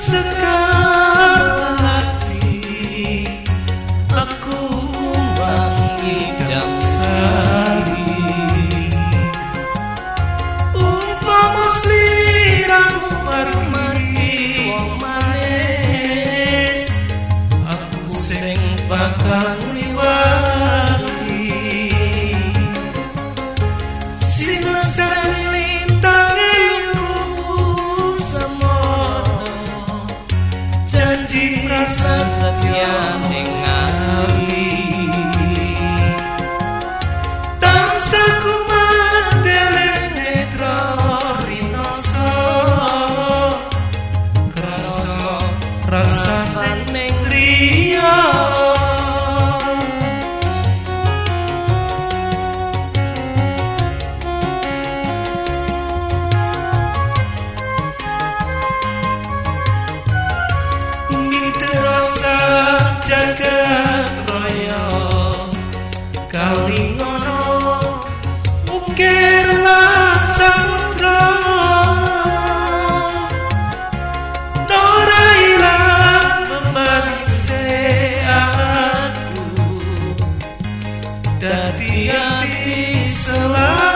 Sekarang lagi, aku mengidam janji rasa setianing Tapi hati selalu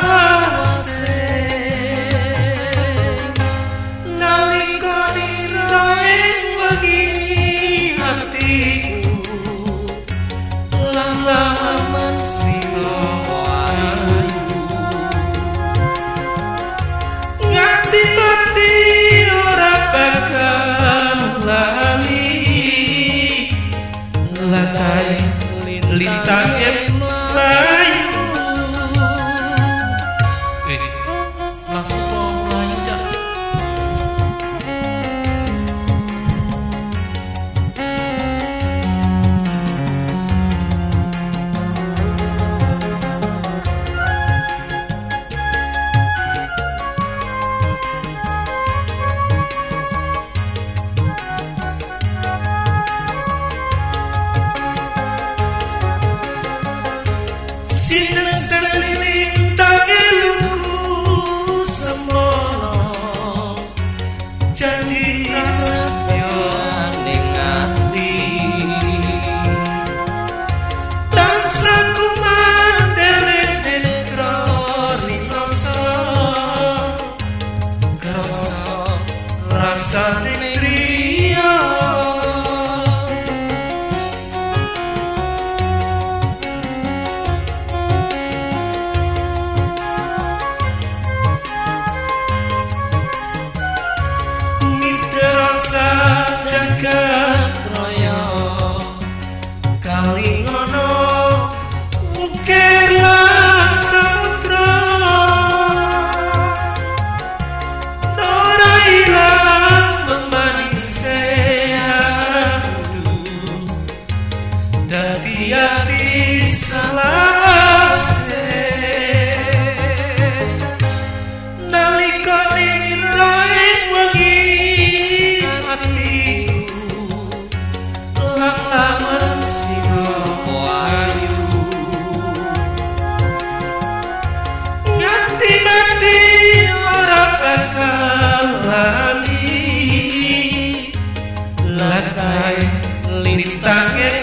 rasane trio Niterasa jagat Lakai lintangnya